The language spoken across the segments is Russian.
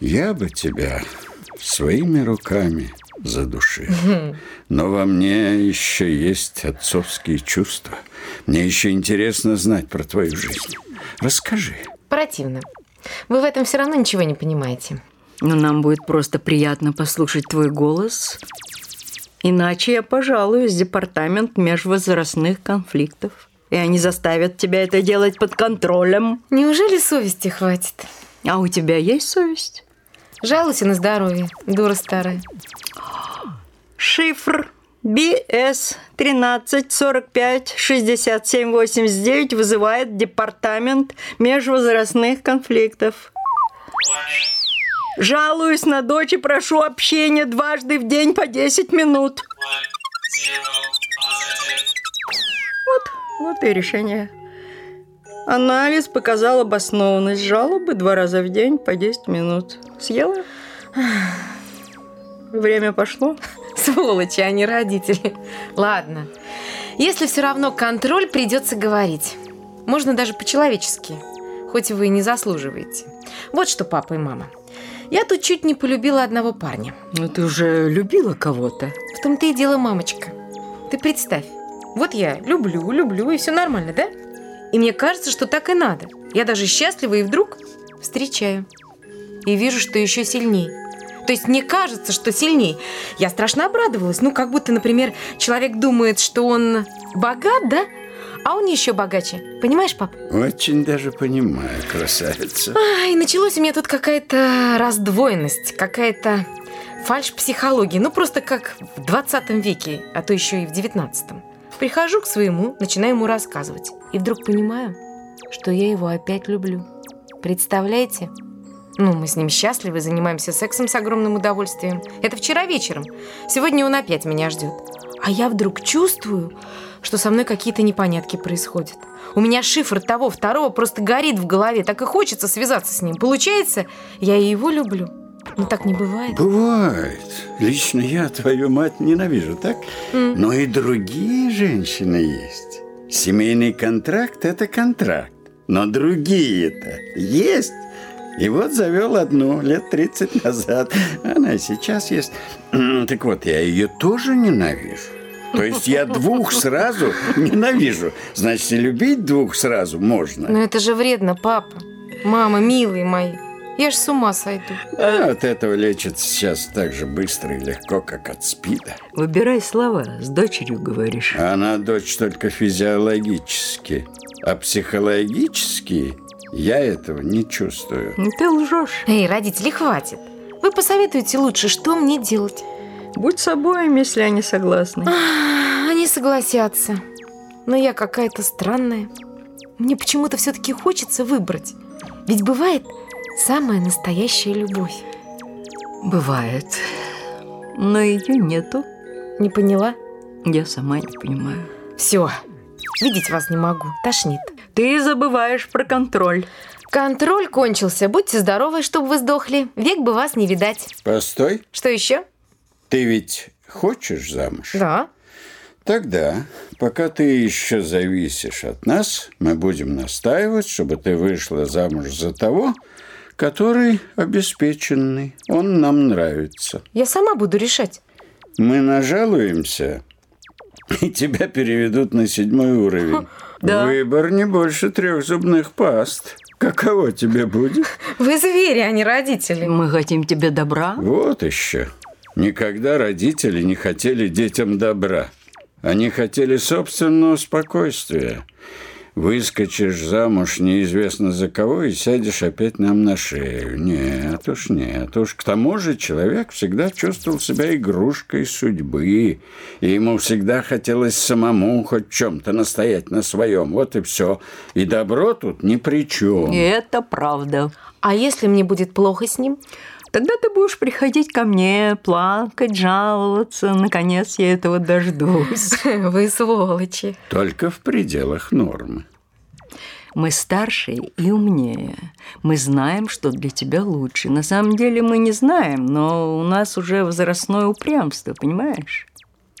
Я бы тебя своими руками задушил. Но во мне еще есть отцовские чувства. Мне еще интересно знать про твою жизнь. Расскажи. Противно. Вы в этом все равно ничего не понимаете. Но нам будет просто приятно послушать твой голос. Иначе я пожалуюсь в департамент межвозрастных конфликтов. И они заставят тебя это делать под контролем. Неужели совести хватит? А у тебя есть совесть? Жалуйся на здоровье, дура старая. Шифр BS 1345 67 89 вызывает департамент межвозрастных конфликтов. Жалуюсь на дочь и прошу общения дважды в день по 10 минут. Вот, вот и решение. Анализ показал обоснованность жалобы два раза в день по 10 минут. Съела? Время пошло? Сволочи, а не родители. Ладно. Если все равно контроль, придется говорить. Можно даже по-человечески. Хоть вы и не заслуживаете. Вот что, папа и мама. Я тут чуть не полюбила одного парня. Ну, ты уже любила кого-то. В том-то и дело, мамочка. Ты представь. Вот я люблю, люблю, и все нормально, да? И мне кажется, что так и надо. Я даже счастлива, и вдруг встречаю. И вижу, что еще сильней. То есть мне кажется, что сильней. Я страшно обрадовалась. Ну, как будто, например, человек думает, что он богат, да? А он еще богаче. Понимаешь, пап? Очень даже понимаю, красавица. Ай, началась у меня тут какая-то раздвоенность, какая-то фальш психологии. Ну, просто как в 20 веке, а то еще и в 19 -м. Прихожу к своему, начинаю ему рассказывать. И вдруг понимаю, что я его опять люблю. Представляете? Ну, мы с ним счастливы, занимаемся сексом с огромным удовольствием. Это вчера вечером. Сегодня он опять меня ждет. А я вдруг чувствую, что со мной какие-то непонятки происходят. У меня шифр того, второго просто горит в голове. Так и хочется связаться с ним. Получается, я и его люблю. Но так не бывает. Бывает. Лично я твою мать ненавижу, так? М. Но и другие женщины есть. Семейный контракт – это контракт. Но другие-то есть. И вот завел одну лет 30 назад. Она и сейчас есть. Так вот, я ее тоже ненавижу. То есть я двух сразу ненавижу. Значит, и любить двух сразу можно. Но это же вредно, папа. Мама, милые мои. Я ж с ума сойду. А от этого лечится сейчас так же быстро и легко, как от спида. Выбирай слова, с дочерью говоришь. Она дочь только физиологически, а психологически я этого не чувствую. Ну, Ты лжешь. Эй, родители, хватит. Вы посоветуете лучше, что мне делать? Будь собой, если они согласны. А, Они согласятся. Но я какая-то странная. Мне почему-то все-таки хочется выбрать. Ведь бывает самая настоящая любовь. Бывает. Но ее нету. Не поняла? Я сама не понимаю. Все. Видеть вас не могу. Тошнит. Ты забываешь про контроль. Контроль кончился. Будьте здоровы, чтобы вы сдохли. Век бы вас не видать. Постой, Что еще? ты ведь хочешь замуж? Да. Тогда, пока ты еще зависишь от нас, мы будем настаивать, чтобы ты вышла замуж за того, который обеспеченный. Он нам нравится. Я сама буду решать. Мы нажалуемся, и тебя переведут на седьмой уровень. Да. Выбор не больше трех зубных паст. Каково тебе будет? Вы звери, а не родители. Мы хотим тебе добра. Вот еще. Никогда родители не хотели детям добра. Они хотели собственного спокойствия. Выскочишь замуж неизвестно за кого и сядешь опять нам на шею. Нет уж, нет уж. К тому же человек всегда чувствовал себя игрушкой судьбы. И ему всегда хотелось самому хоть чем-то настоять на своем. Вот и все. И добро тут ни при чем. И это правда. А если мне будет плохо с ним? Тогда ты будешь приходить ко мне, плакать, жаловаться. Наконец я этого дождусь. Вы сволочи. Только в пределах нормы. Мы старше и умнее. Мы знаем, что для тебя лучше. На самом деле мы не знаем, но у нас уже возрастное упрямство, понимаешь?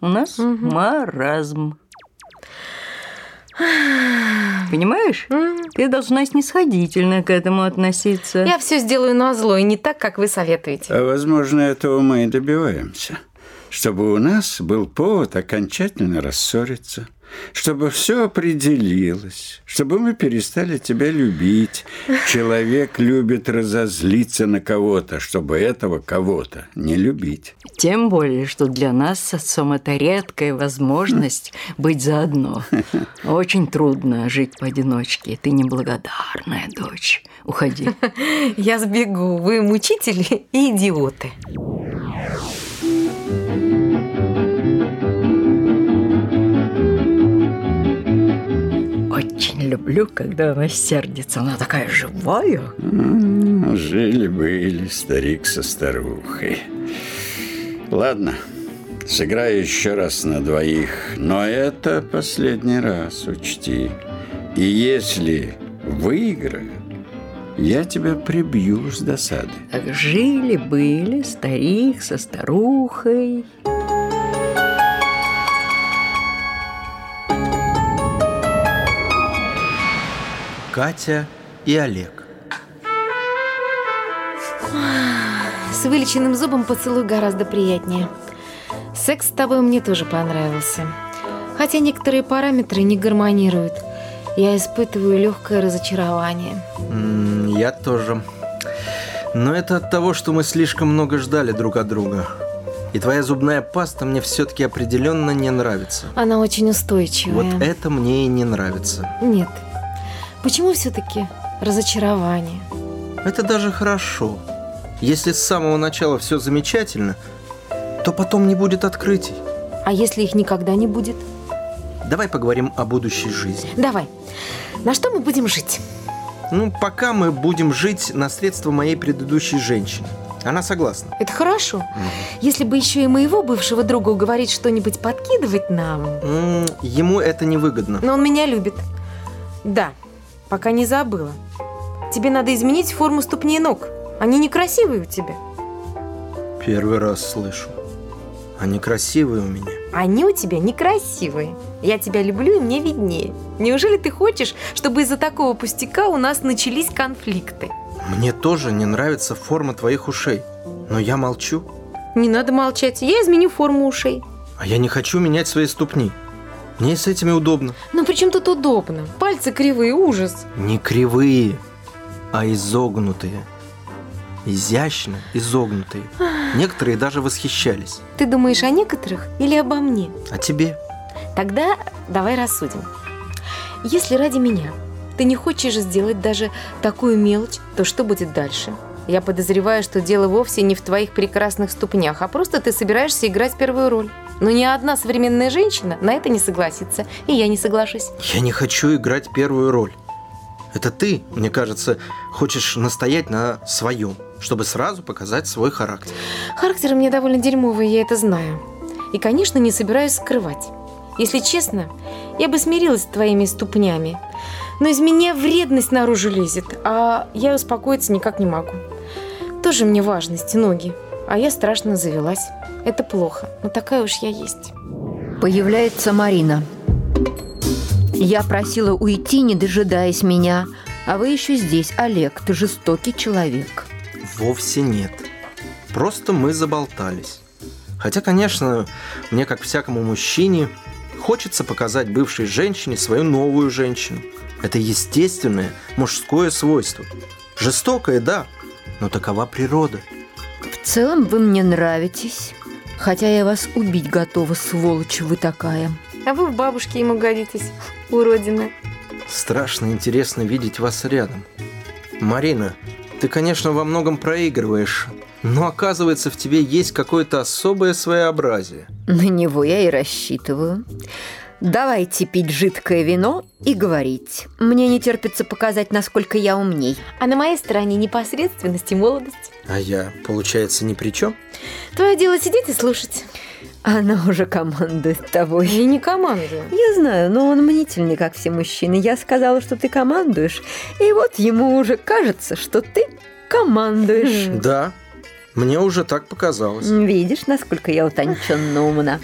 У нас маразм. Понимаешь? Ты должна снисходительно к этому относиться. Я все сделаю на зло и не так, как вы советуете. А возможно, этого мы и добиваемся. Чтобы у нас был повод окончательно рассориться – чтобы все определилось, чтобы мы перестали тебя любить. Человек любит разозлиться на кого-то, чтобы этого кого-то не любить. Тем более, что для нас с отцом это редкая возможность быть заодно. Очень трудно жить поодиночке. Ты неблагодарная дочь. Уходи. Я сбегу. Вы мучители и идиоты. Люблю, когда она сердится. Она такая живая. Жили-были старик со старухой. Ладно, сыграю еще раз на двоих, но это последний раз, учти. И если выиграю, я тебя прибью с досады. Жили-были старик со старухой. Катя и Олег. С вылеченным зубом поцелуй гораздо приятнее. Секс с тобой мне тоже понравился. Хотя некоторые параметры не гармонируют. Я испытываю легкое разочарование. Я тоже. Но это от того, что мы слишком много ждали друг от друга. И твоя зубная паста мне все-таки определенно не нравится. Она очень устойчивая. Вот это мне и не нравится. Нет, Почему все-таки разочарование? Это даже хорошо. Если с самого начала все замечательно, то потом не будет открытий. А если их никогда не будет? Давай поговорим о будущей жизни. Давай. На что мы будем жить? Ну, пока мы будем жить на средства моей предыдущей женщины. Она согласна. Это хорошо. Угу. Если бы еще и моего бывшего друга уговорить что-нибудь подкидывать нам... Ему это невыгодно. Но он меня любит. Да, пока не забыла. Тебе надо изменить форму ступней ног. Они некрасивые у тебя. Первый раз слышу. Они красивые у меня. Они у тебя некрасивые. Я тебя люблю, и мне виднее. Неужели ты хочешь, чтобы из-за такого пустяка у нас начались конфликты? Мне тоже не нравится форма твоих ушей. Но я молчу. Не надо молчать. Я изменю форму ушей. А я не хочу менять свои ступни. Мне с этими удобно. Но при чем тут удобно? Пальцы кривые, ужас. Не кривые, а изогнутые. Изящно изогнутые. Некоторые даже восхищались. Ты думаешь о некоторых или обо мне? О тебе. Тогда давай рассудим. Если ради меня ты не хочешь сделать даже такую мелочь, то что будет дальше? Я подозреваю, что дело вовсе не в твоих прекрасных ступнях, а просто ты собираешься играть первую роль. Но ни одна современная женщина на это не согласится, и я не соглашусь. Я не хочу играть первую роль. Это ты, мне кажется, хочешь настоять на своем, чтобы сразу показать свой характер. Характер у меня довольно дерьмовый, я это знаю. И, конечно, не собираюсь скрывать. Если честно, я бы смирилась с твоими ступнями. Но из меня вредность наружу лезет, а я успокоиться никак не могу. Тоже мне важность, ноги. А я страшно завелась. Это плохо, но такая уж я есть. Появляется Марина. Я просила уйти, не дожидаясь меня. А вы еще здесь, Олег, ты жестокий человек. Вовсе нет. Просто мы заболтались. Хотя, конечно, мне, как всякому мужчине, хочется показать бывшей женщине свою новую женщину. Это естественное мужское свойство. Жестокое, да, но такова природа. В целом вы мне нравитесь. Хотя я вас убить готова, сволочь вы такая. А вы в бабушке ему годитесь, уродина. Страшно интересно видеть вас рядом. Марина, ты, конечно, во многом проигрываешь, но оказывается, в тебе есть какое-то особое своеобразие. На него я и рассчитываю. Давайте пить жидкое вино и говорить. Мне не терпится показать, насколько я умней. А на моей стороне непосредственность и молодость. А я, получается, ни при чем? Твое дело сидеть и слушать. Она уже командует тобой. Я не командую. Я знаю, но он мнительный, как все мужчины. Я сказала, что ты командуешь. И вот ему уже кажется, что ты командуешь. Да, мне уже так показалось. Видишь, насколько я утонченно умна.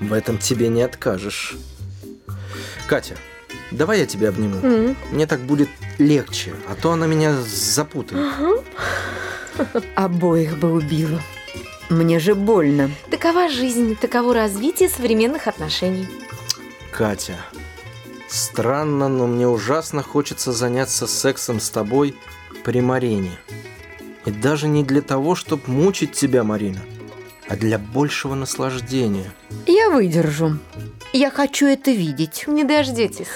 В этом тебе не откажешь. Катя, Давай я тебя обниму. Мне так будет легче, а то она меня запутает. Обоих бы убила. Мне же больно. Такова жизнь, таково развитие современных отношений. Катя, странно, но мне ужасно хочется заняться сексом с тобой при Марине. И даже не для того, чтобы мучить тебя, Марина, а для большего наслаждения. Я выдержу. Я хочу это видеть. Не дождетесь.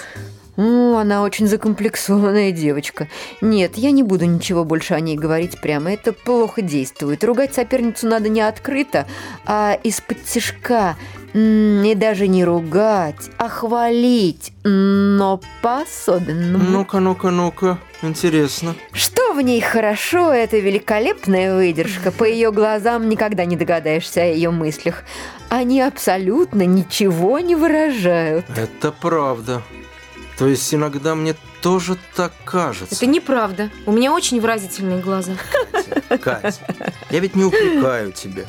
О, она очень закомплексованная девочка. Нет, я не буду ничего больше о ней говорить прямо. Это плохо действует. Ругать соперницу надо не открыто, а из-под тяжка. И даже не ругать, а хвалить, но по-особенному. Ну-ка, ну-ка, ну-ка, интересно. Что в ней хорошо, это великолепная выдержка. По ее глазам никогда не догадаешься о ее мыслях. Они абсолютно ничего не выражают. Это правда. То есть иногда мне тоже так кажется. Это неправда. У меня очень выразительные глаза. Катя, я ведь не упрекаю тебя.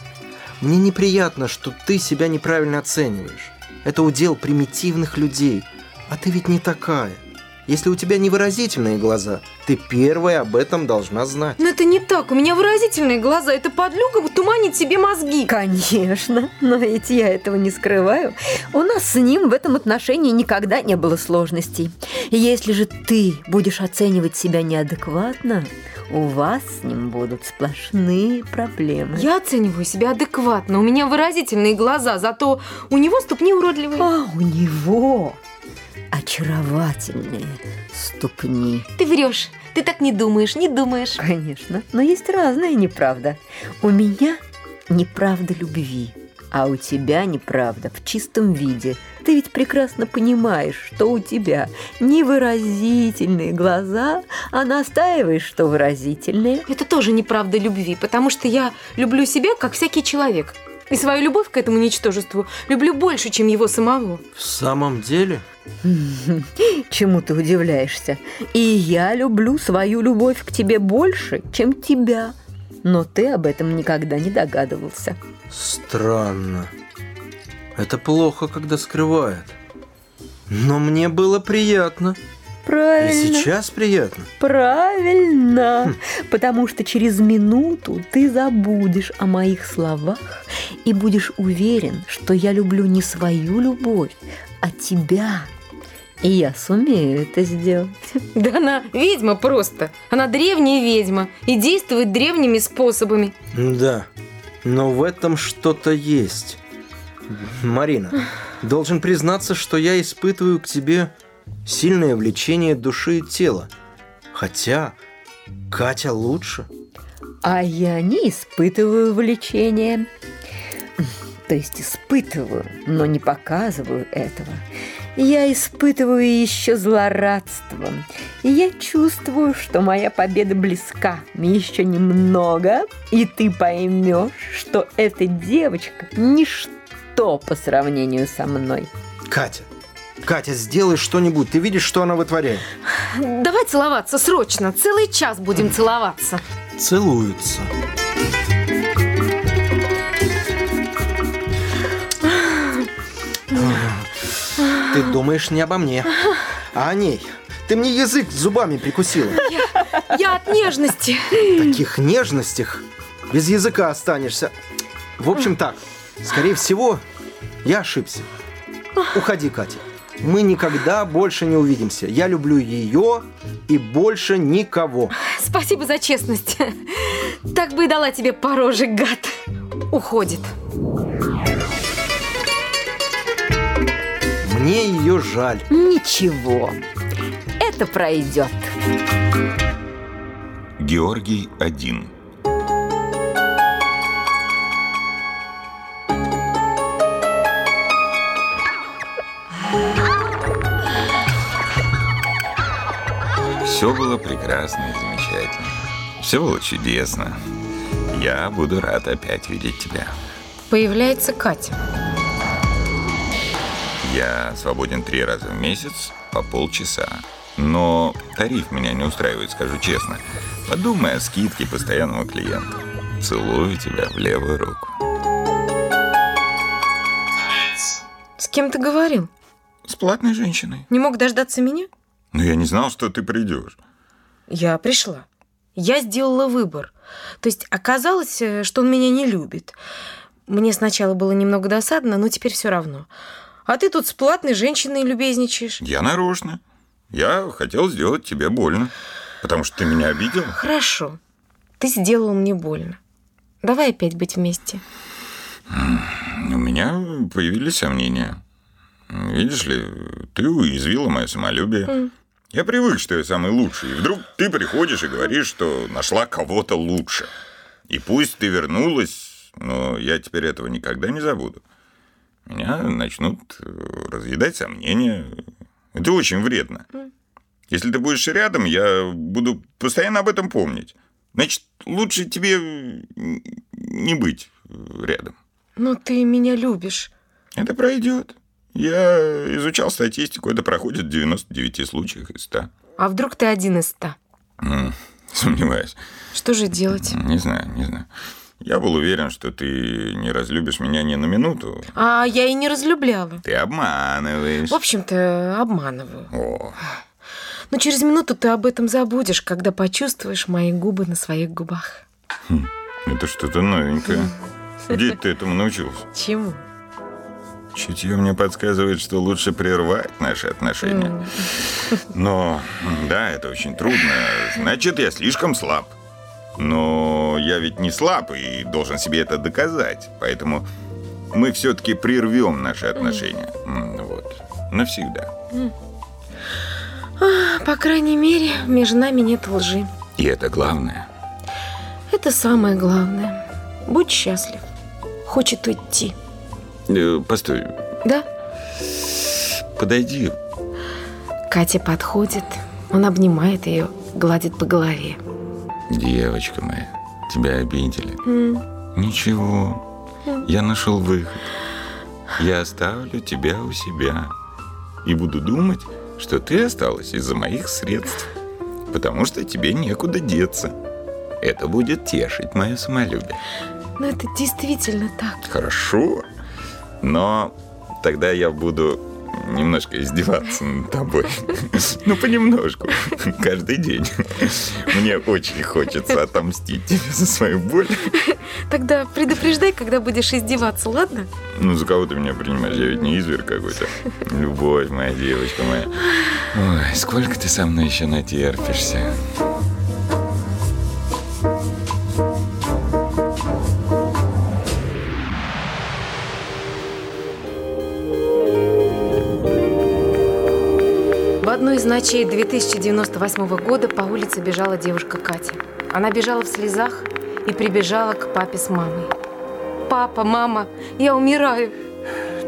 Мне неприятно, что ты себя неправильно оцениваешь. Это удел примитивных людей. А ты ведь не такая. Если у тебя невыразительные глаза, ты первая об этом должна знать. Но это не так. У меня выразительные глаза. Это подлюка туманит себе мозги. Конечно, но ведь я этого не скрываю. У нас с ним в этом отношении никогда не было сложностей. Если же ты будешь оценивать себя неадекватно, у вас с ним будут сплошные проблемы. Я оцениваю себя адекватно. У меня выразительные глаза, зато у него ступни уродливые. А у него очаровательные ступни. Ты врешь. Ты так не думаешь, не думаешь. Конечно, но есть разная неправда. У меня неправда любви, а у тебя неправда в чистом виде. Ты ведь прекрасно понимаешь, что у тебя невыразительные глаза, а настаиваешь, что выразительные. Это тоже неправда любви, потому что я люблю себя, как всякий человек. И свою любовь к этому ничтожеству люблю больше, чем его самого. В самом деле? Чему ты удивляешься? И я люблю свою любовь к тебе больше, чем тебя. Но ты об этом никогда не догадывался. Странно. Это плохо, когда скрывает. Но мне было приятно. Правильно. И сейчас приятно. Правильно. Потому что через минуту ты забудешь о моих словах и будешь уверен, что я люблю не свою любовь, а тебя. И я сумею это сделать. Да она ведьма просто. Она древняя ведьма и действует древними способами. Да, но в этом что-то есть. Марина, должен признаться, что я испытываю к тебе сильное влечение души и тела. Хотя Катя лучше. А я не испытываю влечения. То есть испытываю, но не показываю этого. Я испытываю еще злорадство. И я чувствую, что моя победа близка. Еще немного, и ты поймешь, что эта девочка ничто по сравнению со мной. Катя, Катя, сделай что-нибудь. Ты видишь, что она вытворяет? Давай целоваться срочно. Целый час будем целоваться. Целуются. Ты думаешь не обо мне, а о ней. Ты мне язык зубами прикусила. Я от нежности. В таких нежностях без языка останешься. В общем так, скорее всего, я ошибся. Уходи, Катя. Мы никогда больше не увидимся. Я люблю ее и больше никого. Спасибо за честность. Так бы и дала тебе по роже, гад. Уходит. Мне ее жаль. Ничего, это пройдет. Георгий один. Все было прекрасно и замечательно. Все было чудесно. Я буду рад опять видеть тебя. Появляется Катя. Я свободен три раза в месяц по полчаса. Но тариф меня не устраивает, скажу честно. Подумай о скидке постоянного клиента. Целую тебя в левую руку. С кем ты говорил? с платной женщиной. Не мог дождаться меня? Но я не знал, что ты придешь. Я пришла. Я сделала выбор. То есть оказалось, э, что он меня не любит. Мне сначала было немного досадно, но теперь все равно. А ты тут с платной женщиной любезничаешь. Я нарочно. Я хотел сделать тебе больно, потому что ты меня обидел. Хорошо. Ты сделал мне больно. Давай опять быть вместе. У меня появились сомнения. Видишь ли, ты уязвила мое самолюбие. Я привык, что я самый лучший. И вдруг ты приходишь и говоришь, что нашла кого-то лучше. И пусть ты вернулась, но я теперь этого никогда не забуду. Меня начнут э, разъедать сомнения. Это очень вредно. Если ты будешь рядом, я буду постоянно об этом помнить. Значит, лучше тебе не быть рядом. Но ты меня любишь. Это пройдет. Я изучал статистику, это проходит в 99 случаях из 100. А вдруг ты один из ста? М, Сомневаюсь. Что же делать? Не знаю, не знаю. Я был уверен, что ты не разлюбишь меня ни на минуту. А я и не разлюбляла. Ты обманываешь. В общем-то, обманываю. О, Но через минуту ты об этом забудешь, когда почувствуешь мои губы на своих губах. это что-то новенькое. Где ты этому научился? Чему? Чутье мне подсказывает, что лучше прервать наши отношения. Но, да, это очень трудно. Значит, я слишком слаб. Но я ведь не слаб и должен себе это доказать. Поэтому мы все-таки прервем наши отношения. Вот. Навсегда. По крайней мере, между нами нет лжи. И это главное. Это самое главное. Будь счастлив. Хочет уйти. Э, Постой, Да? подойди. Катя подходит. Он обнимает ее, гладит по голове. Девочка моя, тебя обидели. М, Ничего, я нашел выход. Я оставлю тебя у себя и буду думать, что ты осталась из-за моих средств, потому что тебе некуда деться. Это будет тешить мое самолюбие. Но это действительно так. Хорошо, но тогда я буду немножко издеваться над тобой. Ну, понемножку. Каждый день. Мне очень хочется отомстить тебе за свою боль. Тогда предупреждай, когда будешь издеваться, ладно? Ну, за кого ты меня принимаешь? Я ведь не изверг какой-то. Любовь моя, девочка моя. Ой, сколько ты со мной еще натерпишься. Из ночей 2098 года по улице бежала девушка Катя. Она бежала в слезах и прибежала к папе с мамой. «Папа, мама, я умираю!»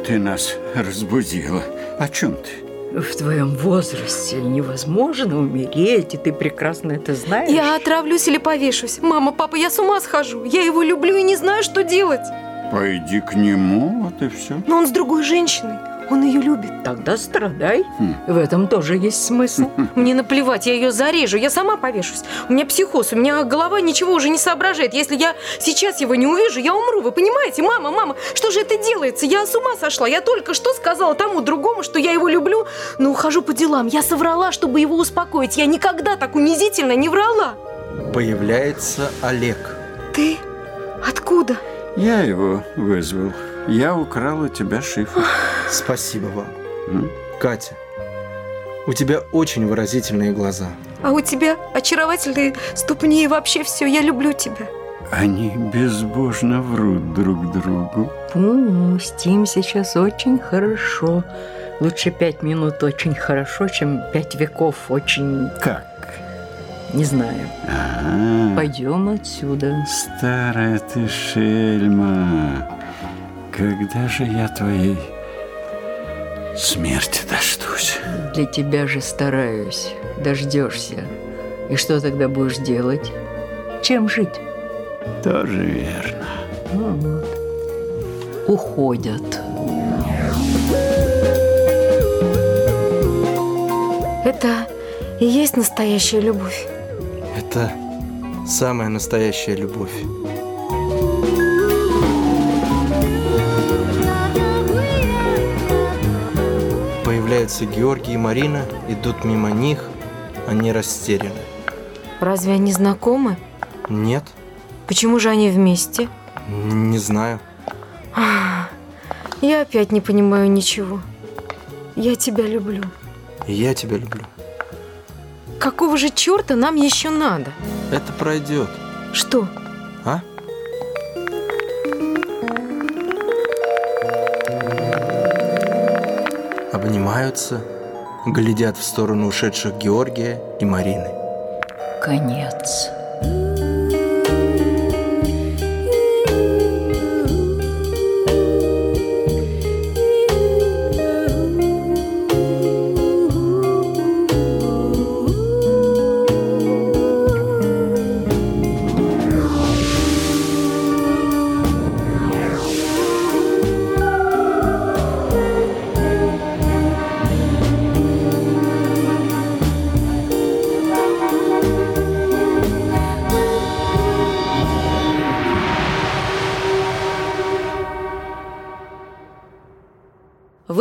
Ты нас разбудила. О чем ты? В твоем возрасте невозможно умереть, и ты прекрасно это знаешь. Я отравлюсь или повешусь. Мама, папа, я с ума схожу. Я его люблю и не знаю, что делать. Пойди к нему, вот и все. Но он с другой женщиной. Он ее любит. Тогда страдай. В этом тоже есть смысл. Мне наплевать, я ее зарежу, я сама повешусь. У меня психоз, у меня голова ничего уже не соображает. Если я сейчас его не увижу, я умру. Вы понимаете, мама, мама, что же это делается? Я с ума сошла. Я только что сказала тому другому, что я его люблю, но ухожу по делам. Я соврала, чтобы его успокоить. Я никогда так унизительно не врала. Появляется Олег. Ты? Откуда? Я его вызвал. Я украл у тебя шифр. Спасибо вам. М? Катя, у тебя очень выразительные глаза. А у тебя очаровательные ступни и вообще все. Я люблю тебя. Они безбожно врут друг другу. Пусть им сейчас очень хорошо. Лучше пять минут очень хорошо, чем пять веков очень... Как? Не знаю. А, Пойдем отсюда. старая ты шельма. Когда же я твоей смерти дождусь? Для тебя же стараюсь. Дождешься. И что тогда будешь делать? Чем жить? Тоже верно. Ну вот. Уходят. Это и есть настоящая любовь. Это самая настоящая любовь. Появляются Георгий и Марина, идут мимо них, они растеряны. Разве они знакомы? Нет, Почему же они вместе? не знаю. Я опять не понимаю ничего. Я тебя люблю. Я тебя люблю. Какого же черта нам еще надо? Это пройдет, Что? а? Обнимаются, глядят в сторону ушедших Георгия и Марины. Конец.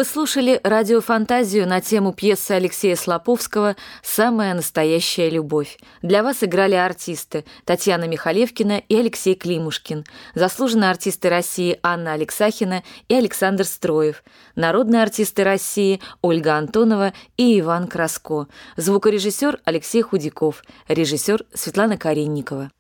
Слушали радиофантазию на тему пьесы Алексея Слоповского «Самая настоящая любовь». Для вас играли артисты Татьяна Михалевкина и Алексей Климушкин, заслуженные артисты России Анна Алексахина и Александр Строев, народные артисты России Ольга Антонова и Иван Краско, звукорежиссер Алексей Худяков, режиссер Светлана Каринникова.